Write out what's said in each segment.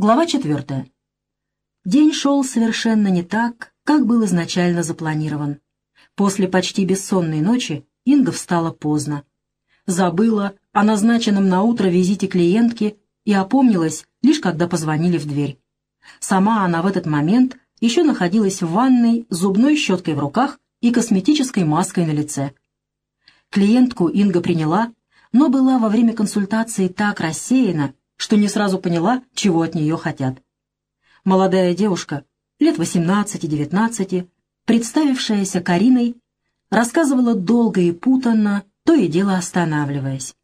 Глава четвертая. День шел совершенно не так, как был изначально запланирован. После почти бессонной ночи Инга встала поздно. Забыла о назначенном на утро визите клиентки и опомнилась, лишь когда позвонили в дверь. Сама она в этот момент еще находилась в ванной зубной щеткой в руках и косметической маской на лице. Клиентку Инга приняла, но была во время консультации так рассеяна, что не сразу поняла, чего от нее хотят. Молодая девушка, лет 18-19, представившаяся Кариной, рассказывала долго и путанно, то и дело останавливаясь.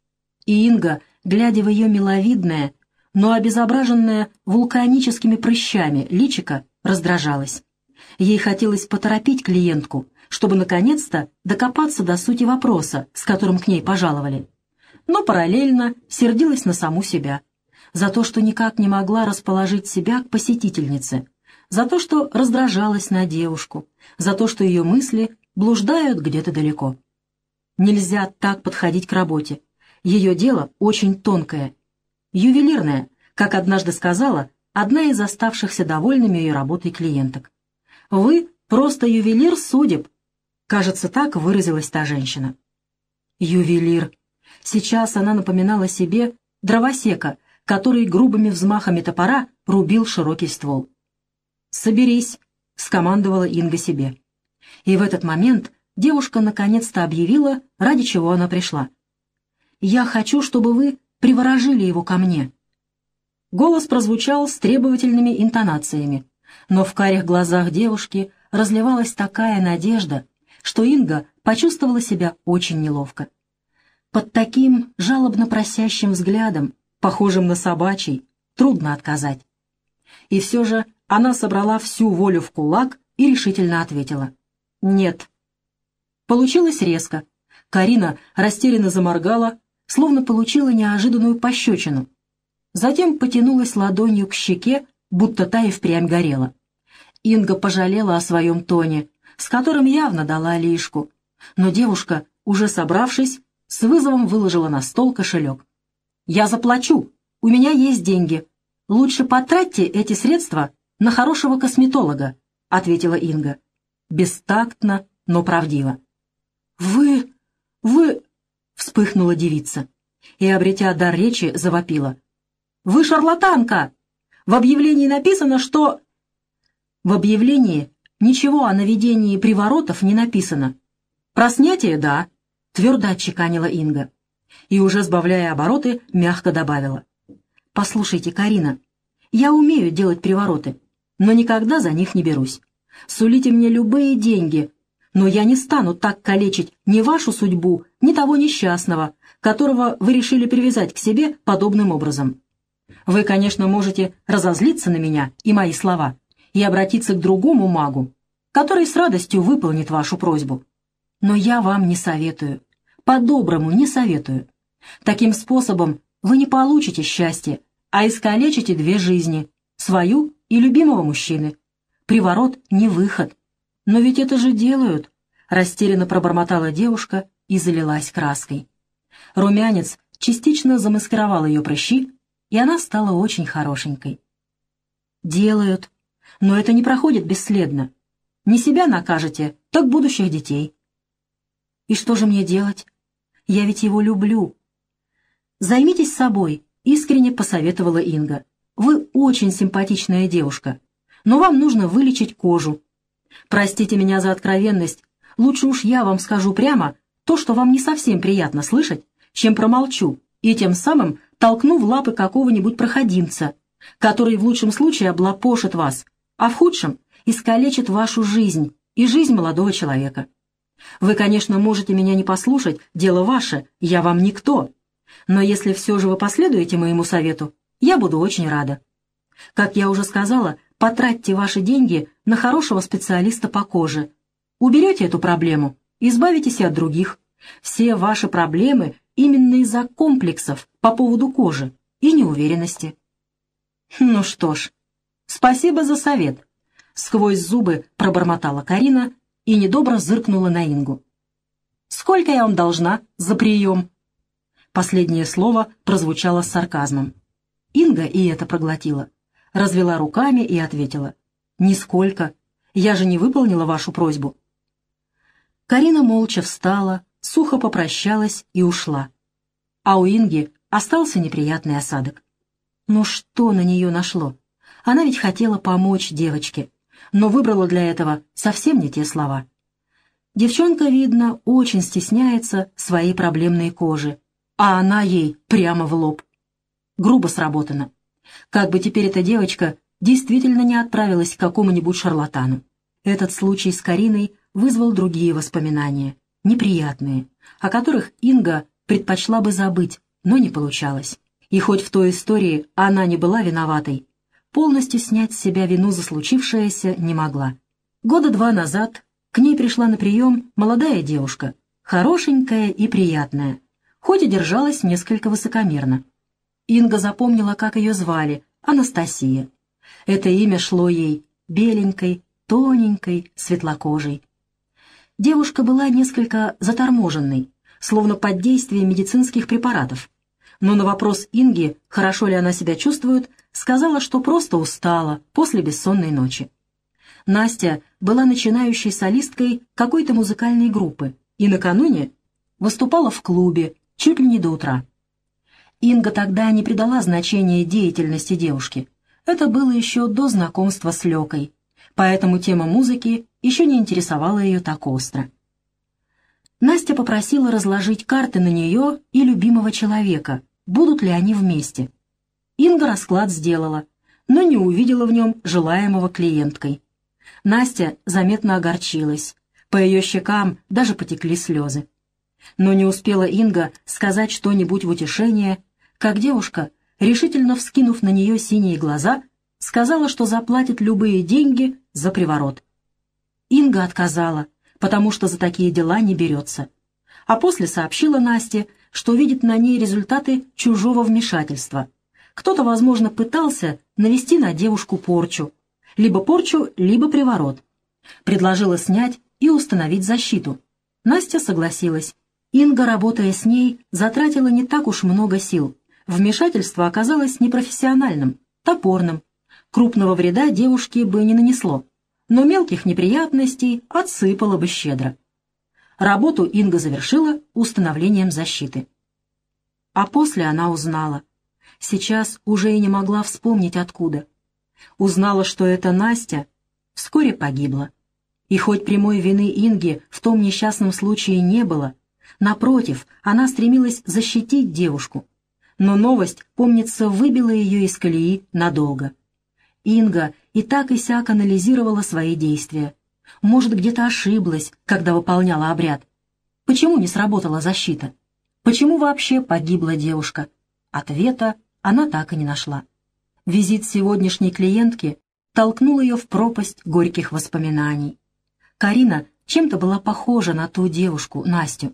И Инга, глядя в ее миловидное, но обезображенное вулканическими прыщами личико, раздражалась. Ей хотелось поторопить клиентку, чтобы наконец-то докопаться до сути вопроса, с которым к ней пожаловали. Но параллельно сердилась на саму себя — за то, что никак не могла расположить себя к посетительнице, за то, что раздражалась на девушку, за то, что ее мысли блуждают где-то далеко. Нельзя так подходить к работе. Ее дело очень тонкое, ювелирное, как однажды сказала одна из оставшихся довольными ее работой клиенток. «Вы просто ювелир судеб», кажется, так выразилась та женщина. Ювелир. Сейчас она напоминала себе дровосека, который грубыми взмахами топора рубил широкий ствол. «Соберись», — скомандовала Инга себе. И в этот момент девушка наконец-то объявила, ради чего она пришла. «Я хочу, чтобы вы приворожили его ко мне». Голос прозвучал с требовательными интонациями, но в карих глазах девушки разливалась такая надежда, что Инга почувствовала себя очень неловко. Под таким жалобно просящим взглядом похожим на собачий, трудно отказать. И все же она собрала всю волю в кулак и решительно ответила. «Нет». Получилось резко. Карина растерянно заморгала, словно получила неожиданную пощечину. Затем потянулась ладонью к щеке, будто та и впрямь горела. Инга пожалела о своем тоне, с которым явно дала лишку. Но девушка, уже собравшись, с вызовом выложила на стол кошелек. «Я заплачу. У меня есть деньги. Лучше потратьте эти средства на хорошего косметолога», — ответила Инга. Бестактно, но правдиво. «Вы... вы...» — вспыхнула девица и, обретя дар речи, завопила. «Вы шарлатанка! В объявлении написано, что...» В объявлении ничего о наведении приворотов не написано. «Про снятие — да», — твердо отчеканила Инга и, уже сбавляя обороты, мягко добавила. «Послушайте, Карина, я умею делать привороты, но никогда за них не берусь. Сулите мне любые деньги, но я не стану так калечить ни вашу судьбу, ни того несчастного, которого вы решили привязать к себе подобным образом. Вы, конечно, можете разозлиться на меня и мои слова и обратиться к другому магу, который с радостью выполнит вашу просьбу. Но я вам не советую, по-доброму не советую. Таким способом вы не получите счастья, а искалечите две жизни, свою и любимого мужчины. Приворот не выход. Но ведь это же делают, растерянно пробормотала девушка и залилась краской. Румянец частично замаскировал ее прыщи, и она стала очень хорошенькой. Делают, но это не проходит бесследно. Не себя накажете, так будущих детей. И что же мне делать? Я ведь его люблю. Займитесь собой, искренне посоветовала Инга. Вы очень симпатичная девушка, но вам нужно вылечить кожу. Простите меня за откровенность, лучше уж я вам скажу прямо то, что вам не совсем приятно слышать, чем промолчу и тем самым толкну в лапы какого-нибудь проходимца, который в лучшем случае облапошит вас, а в худшем искалечит вашу жизнь и жизнь молодого человека. Вы, конечно, можете меня не послушать, дело ваше, я вам никто. Но если все же вы последуете моему совету, я буду очень рада. Как я уже сказала, потратьте ваши деньги на хорошего специалиста по коже. Уберете эту проблему, избавитесь от других. Все ваши проблемы именно из-за комплексов по поводу кожи и неуверенности. Ну что ж, спасибо за совет. Сквозь зубы пробормотала Карина и недобро зыркнула на Ингу. «Сколько я вам должна за прием?» Последнее слово прозвучало с сарказмом. Инга и это проглотила. развела руками и ответила. «Нисколько. Я же не выполнила вашу просьбу». Карина молча встала, сухо попрощалась и ушла. А у Инги остался неприятный осадок. Но что на нее нашло? Она ведь хотела помочь девочке, но выбрала для этого совсем не те слова. Девчонка, видно, очень стесняется своей проблемной кожи, а она ей прямо в лоб. Грубо сработано. Как бы теперь эта девочка действительно не отправилась к какому-нибудь шарлатану. Этот случай с Кариной вызвал другие воспоминания, неприятные, о которых Инга предпочла бы забыть, но не получалось. И хоть в той истории она не была виноватой, полностью снять с себя вину за случившееся не могла. Года два назад к ней пришла на прием молодая девушка, хорошенькая и приятная, хоть и держалась несколько высокомерно. Инга запомнила, как ее звали, Анастасия. Это имя шло ей беленькой, тоненькой, светлокожей. Девушка была несколько заторможенной, словно под действием медицинских препаратов. Но на вопрос Инги, хорошо ли она себя чувствует, сказала, что просто устала после бессонной ночи. Настя была начинающей солисткой какой-то музыкальной группы и накануне выступала в клубе чуть ли не до утра. Инга тогда не придала значения деятельности девушки. Это было еще до знакомства с Лекой, поэтому тема музыки еще не интересовала ее так остро. Настя попросила разложить карты на нее и любимого человека, будут ли они вместе. Инга расклад сделала, но не увидела в нем желаемого клиенткой. Настя заметно огорчилась, по ее щекам даже потекли слезы. Но не успела Инга сказать что-нибудь в утешение, как девушка, решительно вскинув на нее синие глаза, сказала, что заплатит любые деньги за приворот. Инга отказала, потому что за такие дела не берется. А после сообщила Насте, что видит на ней результаты чужого вмешательства. Кто-то, возможно, пытался навести на девушку порчу. Либо порчу, либо приворот. Предложила снять и установить защиту. Настя согласилась. Инга, работая с ней, затратила не так уж много сил. Вмешательство оказалось непрофессиональным, топорным. Крупного вреда девушке бы не нанесло, но мелких неприятностей отсыпало бы щедро. Работу Инга завершила установлением защиты. А после она узнала. Сейчас уже и не могла вспомнить откуда. Узнала, что это Настя, вскоре погибла. И хоть прямой вины Инги в том несчастном случае не было, напротив, она стремилась защитить девушку, но новость, помнится, выбила ее из колеи надолго. Инга и так и сяк анализировала свои действия. Может, где-то ошиблась, когда выполняла обряд. Почему не сработала защита? Почему вообще погибла девушка? Ответа она так и не нашла. Визит сегодняшней клиентки толкнул ее в пропасть горьких воспоминаний. Карина чем-то была похожа на ту девушку, Настю.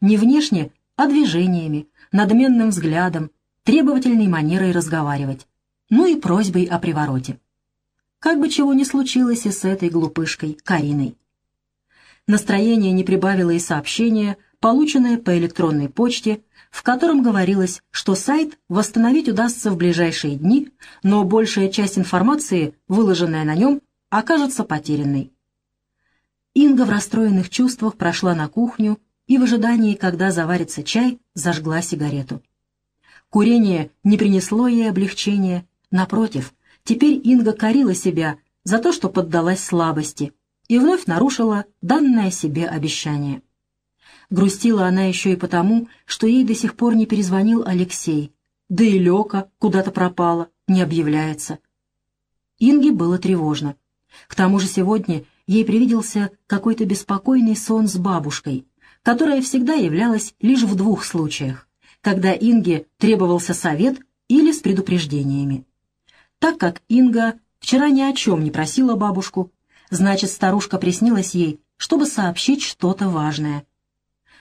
Не внешне, а движениями, надменным взглядом, требовательной манерой разговаривать, ну и просьбой о привороте. Как бы чего ни случилось и с этой глупышкой Кариной. Настроение не прибавило и сообщение, полученное по электронной почте, в котором говорилось, что сайт восстановить удастся в ближайшие дни, но большая часть информации, выложенная на нем, окажется потерянной. Инга в расстроенных чувствах прошла на кухню и в ожидании, когда заварится чай, зажгла сигарету. Курение не принесло ей облегчения, напротив, теперь Инга корила себя за то, что поддалась слабости, и вновь нарушила данное себе обещание. Грустила она еще и потому, что ей до сих пор не перезвонил Алексей, да и Лёка куда-то пропала, не объявляется. Инге было тревожно. К тому же сегодня ей привиделся какой-то беспокойный сон с бабушкой, которая всегда являлась лишь в двух случаях, когда Инге требовался совет или с предупреждениями. Так как Инга вчера ни о чем не просила бабушку, значит, старушка приснилась ей, чтобы сообщить что-то важное.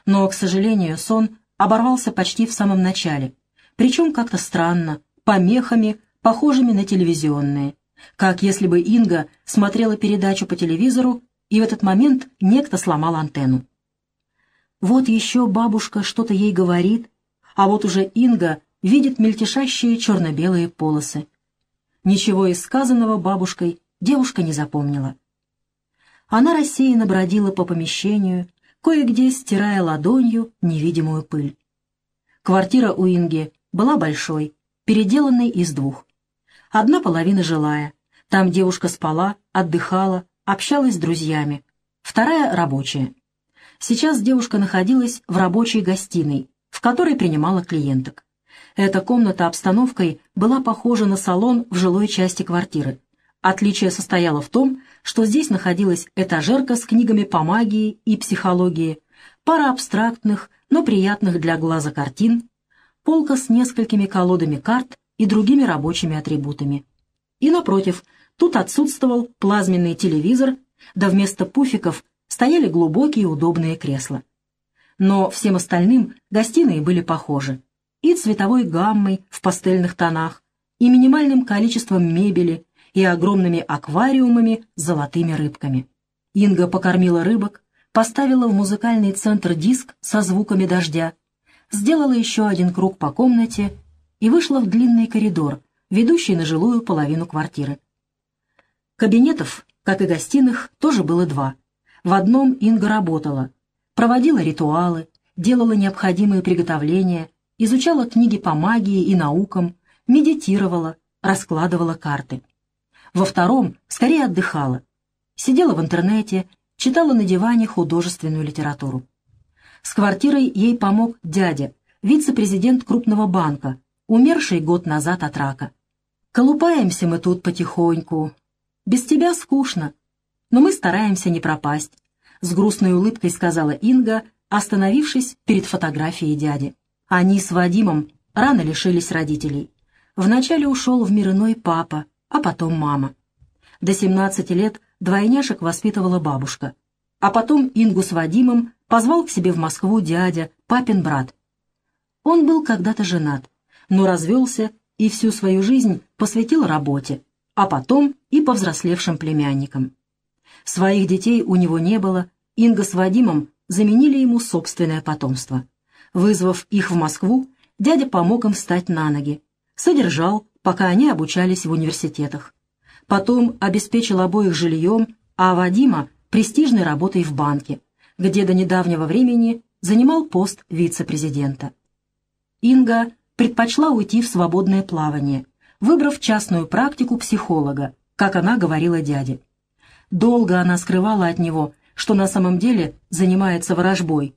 Но, к сожалению, сон оборвался почти в самом начале, причем как-то странно, помехами, похожими на телевизионные, как если бы Инга смотрела передачу по телевизору, и в этот момент некто сломал антенну. Вот еще бабушка что-то ей говорит, а вот уже Инга видит мельтешащие черно-белые полосы. Ничего из сказанного бабушкой девушка не запомнила. Она рассеянно бродила по помещению, кое-где стирая ладонью невидимую пыль. Квартира у Инги была большой, переделанной из двух. Одна половина жилая. Там девушка спала, отдыхала, общалась с друзьями. Вторая — рабочая. Сейчас девушка находилась в рабочей гостиной, в которой принимала клиенток. Эта комната обстановкой была похожа на салон в жилой части квартиры. Отличие состояло в том, что здесь находилась этажерка с книгами по магии и психологии, пара абстрактных, но приятных для глаза картин, полка с несколькими колодами карт и другими рабочими атрибутами. И, напротив, тут отсутствовал плазменный телевизор, да вместо пуфиков стояли глубокие удобные кресла. Но всем остальным гостиные были похожи. И цветовой гаммой в пастельных тонах, и минимальным количеством мебели, и огромными аквариумами с золотыми рыбками. Инга покормила рыбок, поставила в музыкальный центр диск со звуками дождя, сделала еще один круг по комнате и вышла в длинный коридор, ведущий на жилую половину квартиры. Кабинетов, как и гостиных, тоже было два. В одном Инга работала, проводила ритуалы, делала необходимые приготовления, изучала книги по магии и наукам, медитировала, раскладывала карты. Во втором скорее отдыхала. Сидела в интернете, читала на диване художественную литературу. С квартирой ей помог дядя, вице-президент крупного банка, умерший год назад от рака. «Колупаемся мы тут потихоньку. Без тебя скучно, но мы стараемся не пропасть», — с грустной улыбкой сказала Инга, остановившись перед фотографией дяди. Они с Вадимом рано лишились родителей. Вначале ушел в мир иной папа, а потом мама. До 17 лет двойняшек воспитывала бабушка. А потом Ингу с Вадимом позвал к себе в Москву дядя, папин брат. Он был когда-то женат, но развелся и всю свою жизнь посвятил работе, а потом и повзрослевшим племянникам. Своих детей у него не было, Инга с Вадимом заменили ему собственное потомство. Вызвав их в Москву, дядя помог им встать на ноги, содержал, пока они обучались в университетах. Потом обеспечил обоих жильем, а Вадима — престижной работой в банке, где до недавнего времени занимал пост вице-президента. Инга предпочла уйти в свободное плавание, выбрав частную практику психолога, как она говорила дяде. Долго она скрывала от него, что на самом деле занимается ворожбой,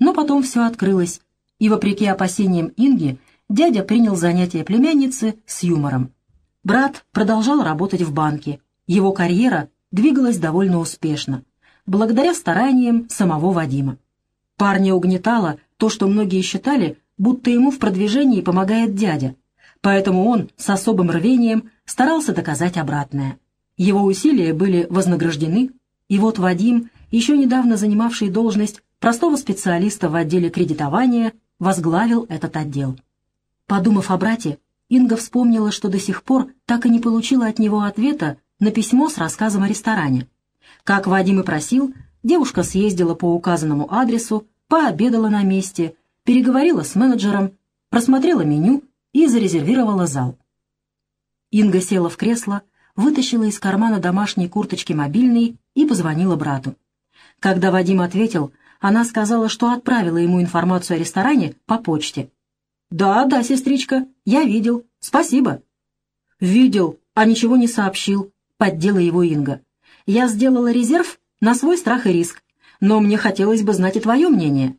но потом все открылось, и, вопреки опасениям Инги, дядя принял занятия племянницы с юмором. Брат продолжал работать в банке. Его карьера двигалась довольно успешно, благодаря стараниям самого Вадима. Парня угнетало то, что многие считали, будто ему в продвижении помогает дядя, поэтому он с особым рвением старался доказать обратное. Его усилия были вознаграждены, и вот Вадим, еще недавно занимавший должность простого специалиста в отделе кредитования, возглавил этот отдел. Подумав о брате, Инга вспомнила, что до сих пор так и не получила от него ответа на письмо с рассказом о ресторане. Как Вадим и просил, девушка съездила по указанному адресу, пообедала на месте, переговорила с менеджером, просмотрела меню и зарезервировала зал. Инга села в кресло, вытащила из кармана домашней курточки мобильный и позвонила брату. Когда Вадим ответил, она сказала, что отправила ему информацию о ресторане по почте. «Да, да, сестричка, я видел. Спасибо». «Видел, а ничего не сообщил», — поддела его Инга. «Я сделала резерв на свой страх и риск, но мне хотелось бы знать и твое мнение».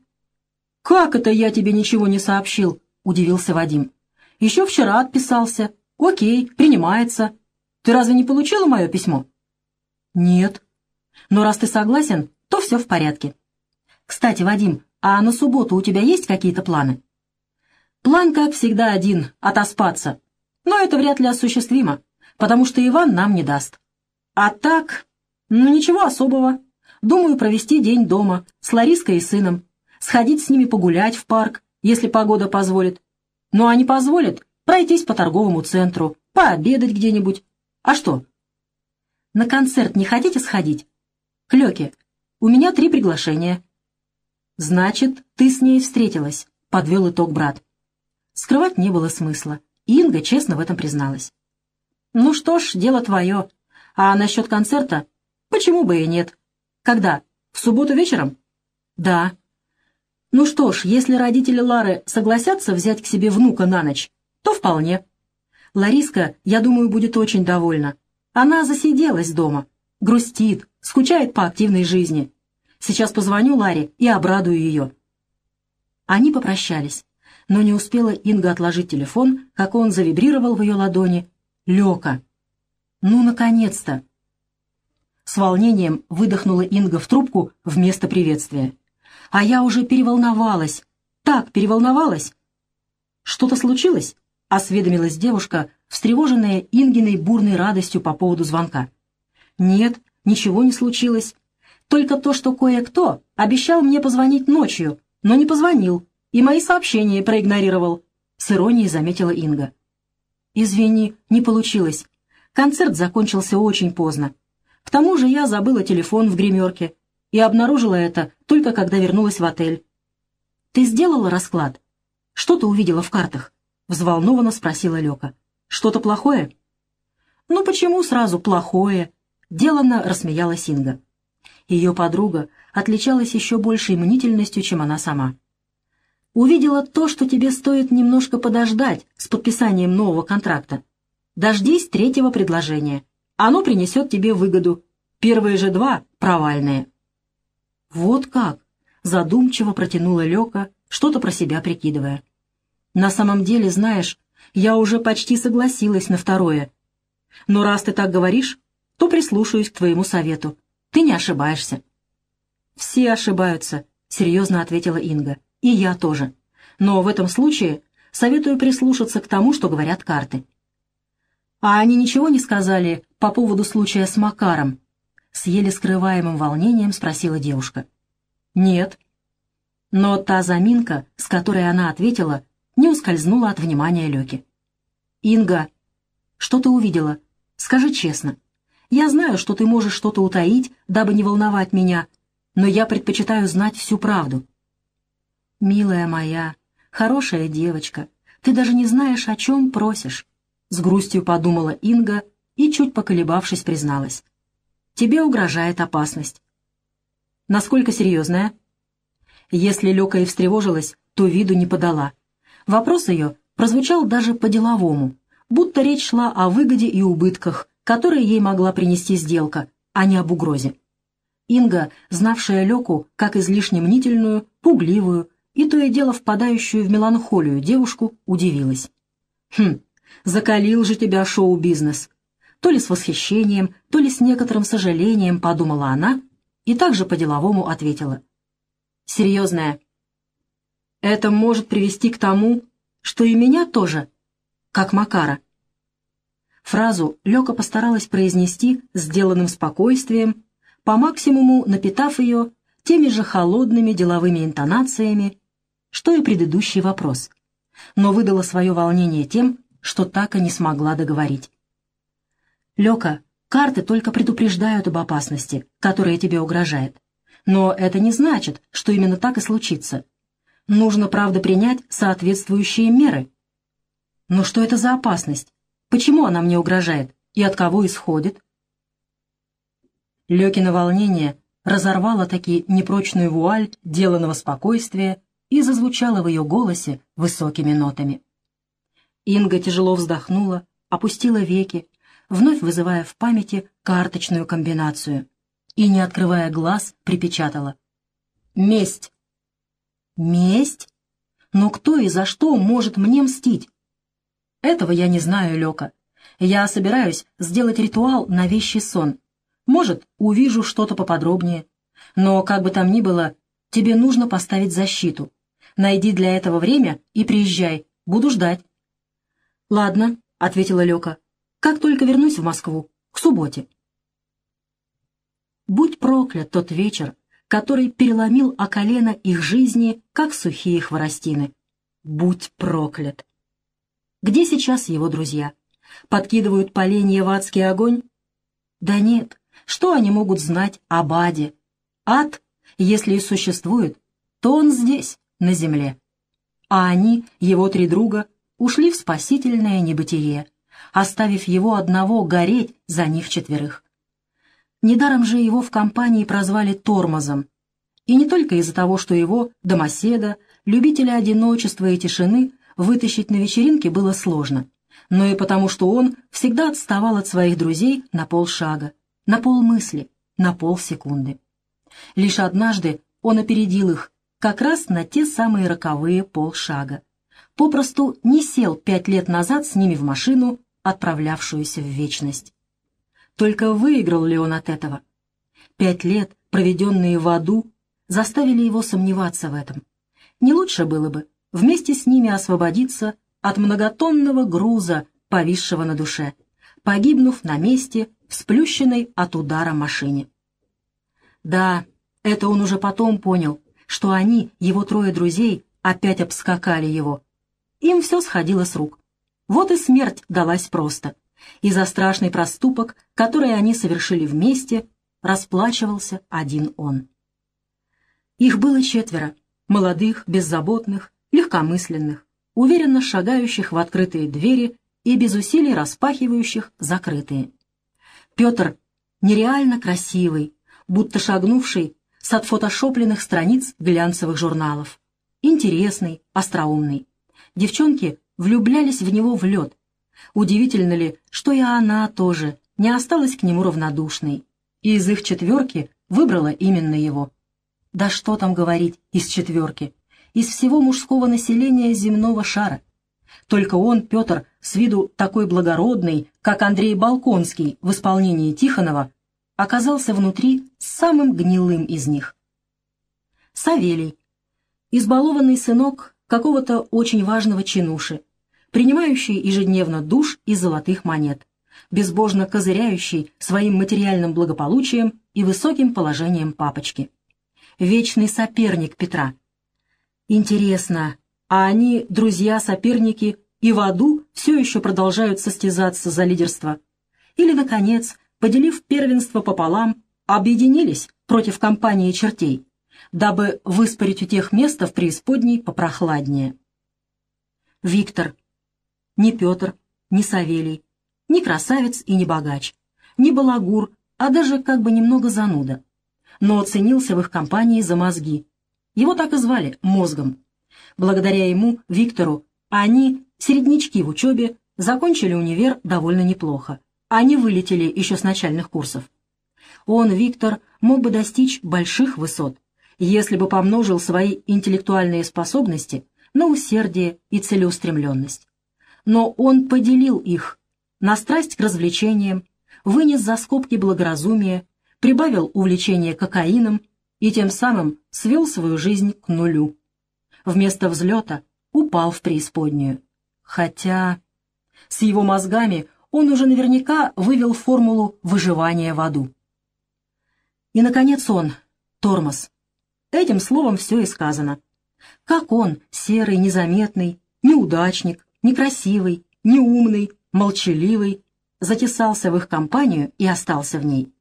«Как это я тебе ничего не сообщил?» — удивился Вадим. «Еще вчера отписался. Окей, принимается. Ты разве не получила мое письмо?» «Нет». «Но раз ты согласен, то все в порядке. Кстати, Вадим, а на субботу у тебя есть какие-то планы?» План, как всегда, один — отоспаться. Но это вряд ли осуществимо, потому что Иван нам не даст. А так, ну ничего особого. Думаю провести день дома, с Лариской и сыном, сходить с ними погулять в парк, если погода позволит. Ну а не позволит, пройтись по торговому центру, пообедать где-нибудь. А что? На концерт не хотите сходить? Клёки, у меня три приглашения. Значит, ты с ней встретилась, подвел итог брат. Скрывать не было смысла, Инга честно в этом призналась. Ну что ж, дело твое. А насчет концерта? Почему бы и нет? Когда? В субботу вечером? Да. Ну что ж, если родители Лары согласятся взять к себе внука на ночь, то вполне. Лариска, я думаю, будет очень довольна. Она засиделась дома, грустит, скучает по активной жизни. Сейчас позвоню Ларе и обрадую ее. Они попрощались, но не успела Инга отложить телефон, как он завибрировал в ее ладони. Лёка. Ну, наконец-то! С волнением выдохнула Инга в трубку вместо приветствия. А я уже переволновалась. Так переволновалась. Что-то случилось? — осведомилась девушка, встревоженная Ингиной бурной радостью по поводу звонка. «Нет, ничего не случилось. Только то, что кое-кто обещал мне позвонить ночью, но не позвонил, и мои сообщения проигнорировал», — с иронией заметила Инга. «Извини, не получилось. Концерт закончился очень поздно. К тому же я забыла телефон в гримерке и обнаружила это только когда вернулась в отель. Ты сделала расклад? Что ты увидела в картах?» взволнованно спросила Лёка. «Что-то плохое?» «Ну почему сразу плохое?» — деланно рассмеялась Инга. Ее подруга отличалась еще большей мнительностью, чем она сама. «Увидела то, что тебе стоит немножко подождать с подписанием нового контракта. Дождись третьего предложения. Оно принесет тебе выгоду. Первые же два — провальные». «Вот как!» — задумчиво протянула Лёка, что-то про себя прикидывая. На самом деле, знаешь, я уже почти согласилась на второе. Но раз ты так говоришь, то прислушаюсь к твоему совету. Ты не ошибаешься». «Все ошибаются», — серьезно ответила Инга. «И я тоже. Но в этом случае советую прислушаться к тому, что говорят карты». «А они ничего не сказали по поводу случая с Макаром?» С еле скрываемым волнением спросила девушка. «Нет». Но та заминка, с которой она ответила, не ускользнула от внимания Лёки. «Инга, что ты увидела? Скажи честно. Я знаю, что ты можешь что-то утаить, дабы не волновать меня, но я предпочитаю знать всю правду». «Милая моя, хорошая девочка, ты даже не знаешь, о чем просишь», — с грустью подумала Инга и, чуть поколебавшись, призналась. «Тебе угрожает опасность». «Насколько серьезная?» Если Лёка и встревожилась, то виду не подала — Вопрос ее прозвучал даже по-деловому, будто речь шла о выгоде и убытках, которые ей могла принести сделка, а не об угрозе. Инга, знавшая Леку как излишне мнительную, пугливую и то и дело впадающую в меланхолию девушку, удивилась. «Хм, закалил же тебя шоу-бизнес!» То ли с восхищением, то ли с некоторым сожалением подумала она и также по-деловому ответила. «Серьезная, это может привести к тому, что и меня тоже, как Макара. Фразу Лёка постаралась произнести сделанным спокойствием, по максимуму напитав ее теми же холодными деловыми интонациями, что и предыдущий вопрос, но выдала свое волнение тем, что так и не смогла договорить. «Лёка, карты только предупреждают об опасности, которая тебе угрожает. Но это не значит, что именно так и случится. Нужно, правда, принять соответствующие меры. Но что это за опасность? Почему она мне угрожает? И от кого исходит? Лёкино волнение разорвало таки непрочную вуаль деланного спокойствия и зазвучало в ее голосе высокими нотами. Инга тяжело вздохнула, опустила веки, вновь вызывая в памяти карточную комбинацию, и, не открывая глаз, припечатала. «Месть! Месть? Но кто и за что может мне мстить? Этого я не знаю, Лёка. Я собираюсь сделать ритуал на вещий сон. Может, увижу что-то поподробнее. Но, как бы там ни было, тебе нужно поставить защиту. Найди для этого время и приезжай. Буду ждать. «Ладно», — ответила Лёка. «Как только вернусь в Москву, к субботе». Будь проклят тот вечер, который переломил о колено их жизни, как сухие хворостины. Будь проклят! Где сейчас его друзья? Подкидывают поленья в адский огонь? Да нет, что они могут знать об аде? Ад, если и существует, то он здесь, на земле. А они, его три друга, ушли в спасительное небытие, оставив его одного гореть за них четверых. Недаром же его в компании прозвали «тормозом», и не только из-за того, что его, домоседа, любителя одиночества и тишины, вытащить на вечеринке было сложно, но и потому, что он всегда отставал от своих друзей на полшага, на полмысли, на полсекунды. Лишь однажды он опередил их как раз на те самые роковые полшага. Попросту не сел пять лет назад с ними в машину, отправлявшуюся в вечность. Только выиграл ли он от этого? Пять лет, проведенные в аду, заставили его сомневаться в этом. Не лучше было бы вместе с ними освободиться от многотонного груза, повисшего на душе, погибнув на месте в сплющенной от удара машине. Да, это он уже потом понял, что они, его трое друзей, опять обскакали его. Им все сходило с рук. Вот и смерть далась просто. И за страшный проступок, который они совершили вместе, расплачивался один он. Их было четверо, молодых, беззаботных, легкомысленных, уверенно шагающих в открытые двери и без усилий распахивающих закрытые. Петр нереально красивый, будто шагнувший с отфотошопленных страниц глянцевых журналов. Интересный, остроумный. Девчонки влюблялись в него в лед. Удивительно ли, что и она тоже не осталась к нему равнодушной, и из их четверки выбрала именно его. Да что там говорить из четверки, из всего мужского населения земного шара. Только он, Петр, с виду такой благородный, как Андрей Балконский в исполнении Тихонова, оказался внутри самым гнилым из них. Савелий, избалованный сынок какого-то очень важного чинуши, принимающий ежедневно душ из золотых монет, безбожно козыряющий своим материальным благополучием и высоким положением папочки. Вечный соперник Петра. Интересно, а они, друзья-соперники, и в аду все еще продолжают состязаться за лидерство? Или, наконец, поделив первенство пополам, объединились против компании чертей, дабы выспорить у тех место в преисподней попрохладнее. Виктор. Не Петр, не Савелий, не красавец и не богач, не балагур, а даже как бы немного зануда. Но оценился в их компании за мозги. Его так и звали — мозгом. Благодаря ему, Виктору, они, середнячки в учебе, закончили универ довольно неплохо они вылетели еще с начальных курсов. Он, Виктор, мог бы достичь больших высот, если бы помножил свои интеллектуальные способности на усердие и целеустремленность. Но он поделил их на страсть к развлечениям, вынес за скобки благоразумия, прибавил увлечение кокаином и тем самым свел свою жизнь к нулю. Вместо взлета упал в преисподнюю. Хотя с его мозгами он уже наверняка вывел формулу выживания в аду. И, наконец, он, тормоз. Этим словом все и сказано. Как он, серый, незаметный, неудачник, некрасивый, неумный, молчаливый, затесался в их компанию и остался в ней.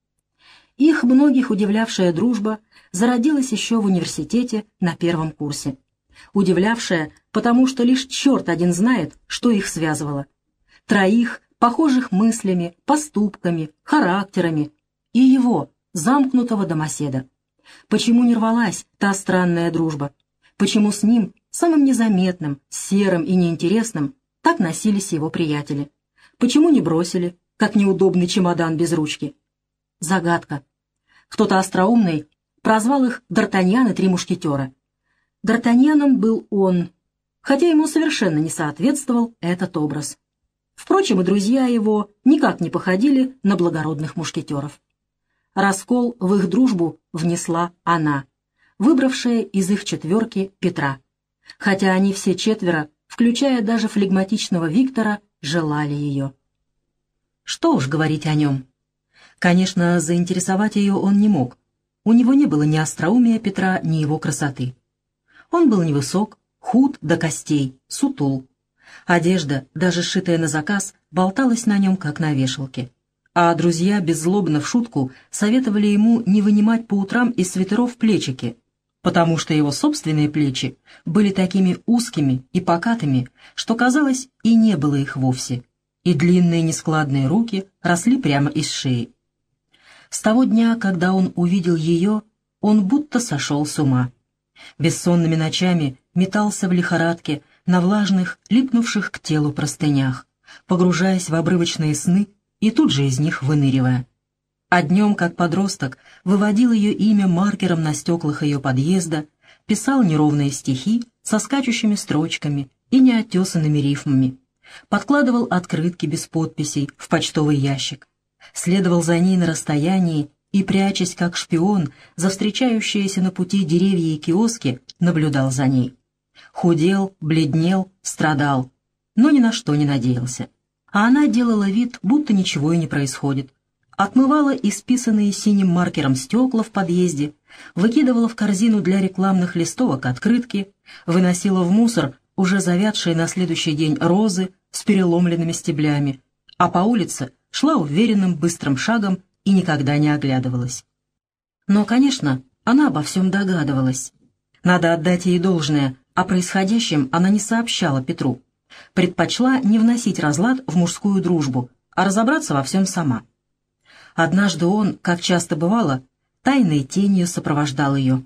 Их многих удивлявшая дружба зародилась еще в университете на первом курсе. Удивлявшая, потому что лишь черт один знает, что их связывало. Троих похожих мыслями, поступками, характерами, и его, замкнутого домоседа. Почему не рвалась та странная дружба? Почему с ним, самым незаметным, серым и неинтересным, так носились его приятели? Почему не бросили, как неудобный чемодан без ручки? Загадка. Кто-то остроумный прозвал их Д'Артаньян и Три Мушкетера. Д'Артаньяном был он, хотя ему совершенно не соответствовал этот образ. Впрочем, и друзья его никак не походили на благородных мушкетеров. Раскол в их дружбу внесла она, выбравшая из их четверки Петра. Хотя они все четверо, включая даже флегматичного Виктора, желали ее. Что уж говорить о нем. Конечно, заинтересовать ее он не мог. У него не было ни остроумия Петра, ни его красоты. Он был невысок, худ до костей, сутул, Одежда, даже сшитая на заказ, болталась на нем, как на вешалке. А друзья беззлобно в шутку советовали ему не вынимать по утрам из свитеров плечики, потому что его собственные плечи были такими узкими и покатыми, что, казалось, и не было их вовсе. и длинные нескладные руки росли прямо из шеи. С того дня, когда он увидел ее, он будто сошел с ума. Бессонными ночами метался в лихорадке на влажных, липнувших к телу простынях, погружаясь в обрывочные сны и тут же из них выныривая. А днем, как подросток, выводил ее имя маркером на стеклах ее подъезда, писал неровные стихи со скачущими строчками и неотесанными рифмами, подкладывал открытки без подписей в почтовый ящик, следовал за ней на расстоянии и, прячась как шпион за встречающиеся на пути деревья и киоски, наблюдал за ней. Худел, бледнел, страдал, но ни на что не надеялся. А она делала вид, будто ничего и не происходит. Отмывала исписанные синим маркером стекла в подъезде, выкидывала в корзину для рекламных листовок открытки, выносила в мусор уже завядшие на следующий день розы с переломленными стеблями, а по улице шла уверенным быстрым шагом и никогда не оглядывалась. Но, конечно, она обо всем догадывалась. Надо отдать ей должное, о происходящем она не сообщала Петру. Предпочла не вносить разлад в мужскую дружбу, а разобраться во всем сама. Однажды он, как часто бывало, тайной тенью сопровождал ее.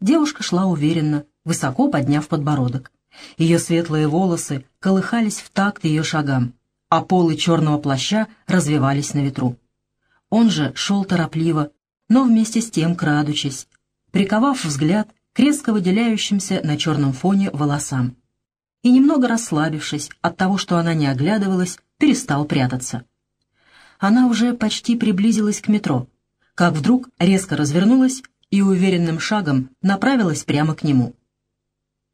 Девушка шла уверенно, высоко подняв подбородок. Ее светлые волосы колыхались в такт ее шагам, а полы черного плаща развивались на ветру. Он же шел торопливо, но вместе с тем крадучись, приковав взгляд к резко выделяющимся на черном фоне волосам. И немного расслабившись от того, что она не оглядывалась, перестал прятаться. Она уже почти приблизилась к метро, как вдруг резко развернулась и уверенным шагом направилась прямо к нему.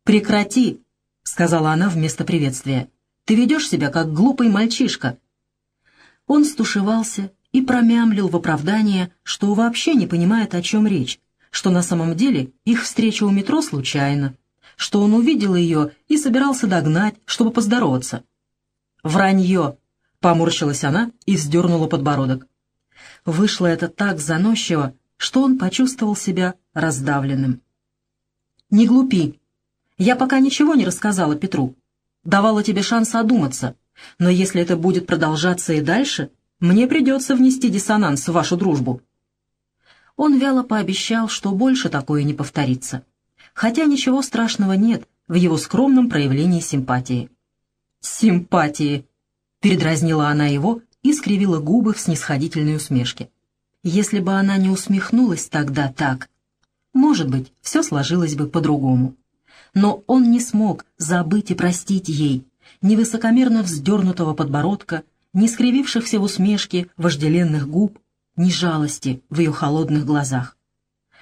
«Прекрати!» — сказала она вместо приветствия. «Ты ведешь себя, как глупый мальчишка». Он стушевался и промямлил в оправдание, что вообще не понимает, о чем речь, что на самом деле их встреча у метро случайна, что он увидел ее и собирался догнать, чтобы поздороваться. «Вранье!» — поморщилась она и вздернула подбородок. Вышло это так заносчиво, что он почувствовал себя раздавленным. «Не глупи. Я пока ничего не рассказала Петру. Давала тебе шанс одуматься. Но если это будет продолжаться и дальше, мне придется внести диссонанс в вашу дружбу». Он вяло пообещал, что больше такое не повторится. Хотя ничего страшного нет в его скромном проявлении симпатии. «Симпатии!» — передразнила она его и скривила губы в снисходительной усмешке. Если бы она не усмехнулась тогда так, может быть, все сложилось бы по-другому. Но он не смог забыть и простить ей ни высокомерно вздернутого подбородка, ни скривившихся в усмешке вожделенных губ, ни жалости в ее холодных глазах.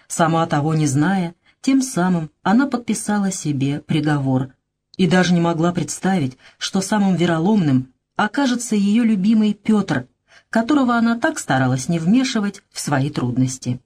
Сама того не зная, тем самым она подписала себе приговор и даже не могла представить, что самым вероломным окажется ее любимый Петр, которого она так старалась не вмешивать в свои трудности.